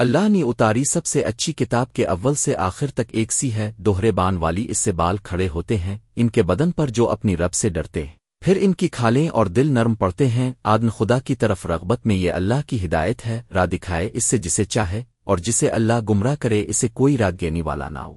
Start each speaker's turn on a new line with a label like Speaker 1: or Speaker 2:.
Speaker 1: اللہ نے اتاری سب سے اچھی کتاب کے اول سے آخر تک ایک سی ہے، دوہرے بان والی اس سے بال کھڑے ہوتے ہیں، ان کے بدن پر جو اپنی رب سے ڈرتے ہیں۔ پھر ان کی کھالیں اور دل نرم پڑتے ہیں آدن خدا کی طرف رغبت میں یہ اللہ کی ہدایت ہے، راہ دکھائے اس سے جسے چاہے اور جسے اللہ گمراہ کرے، اسے کوئی راہ گینے والا نہ ہو۔